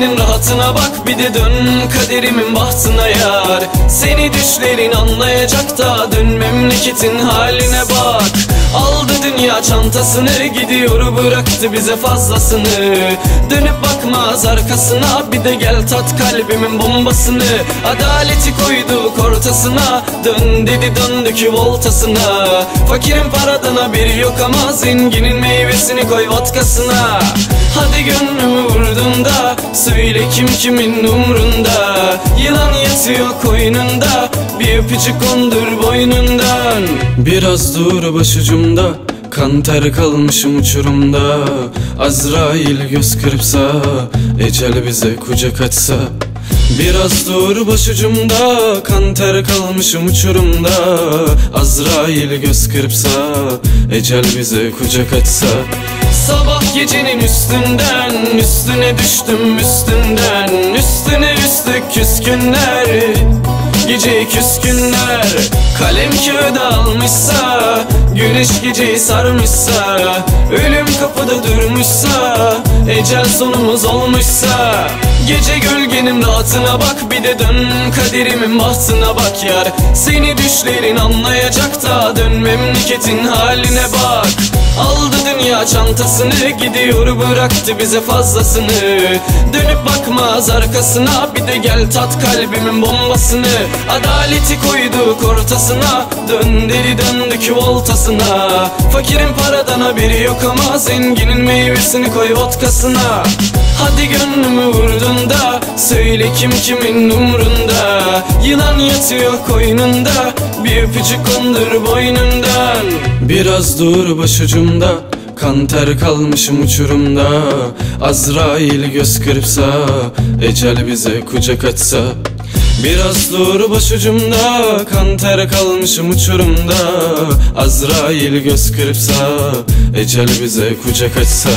gölgenin rahatına bak Bir de dön kaderimin bahtına yar. Seni düşlerin anlayacak da Dön memleketin haline bak dünya çantasını Gidiyor bıraktı bize fazlasını. Dönüp bakmaz arkasına Bir de gel tat kalbimin bombasını. Adaleti koyduk ortasına Dön dedi döndük voltasına. Fakirin paradan haberi yok ama Zenginin meyvesini koy vodkasına. Hadi gönlümü vurdun da Söyle kim kimin umrunda. Yılan yatıyor koynunda Bir öpücük kondur boynundan. Biraz dur başucumda Kan ter kalmışım uçurumda Azrail göz kırpsa Ecel bize kucak açsa. Biraz dur başucumda Kan ter kalmışım uçurumda Azrail göz kırpsa Ecel bize kucak açsa. Sabah gecenin üstünden Üstüne düştüm üstünden Üstüne üstlük küskünler. Gece küskünler Kalem kağıda almışsa Güneş geceyi sarmışsa Ölüm kapıda durmuşsa Ecel sonumuz olmuşsa Gece gölgenin rahatına bak Bir de dön kaderimin bahtına bak yar. Seni düşlerin anlayacak da Dön memleketin haline bak. Aldı dünya çantasını Gidiyor bıraktı bize fazlasını. Dönüp bakmaz arkasına Bir de gel tat kalbimin bombasını. Adaleti koyduk ortasına Dön deli döndük voltasına Fakirin paradan haberi yok ama Zenginin meyvesini koy vodkasına. Hadi gönlümü vurdun da Söyle kim kimin umrunda. Yılan yatıyor koynunda Bir öpücük kondur boynundan. Biraz dur başucumda Kan ter kalmışım uçurumda. Azrail göz kırpsa Ecel bize kucak açsa Biraz dur başucumda Kan ter kalmışım uçurumda. Azrail göz kırpsa Ecel bize kucak açsa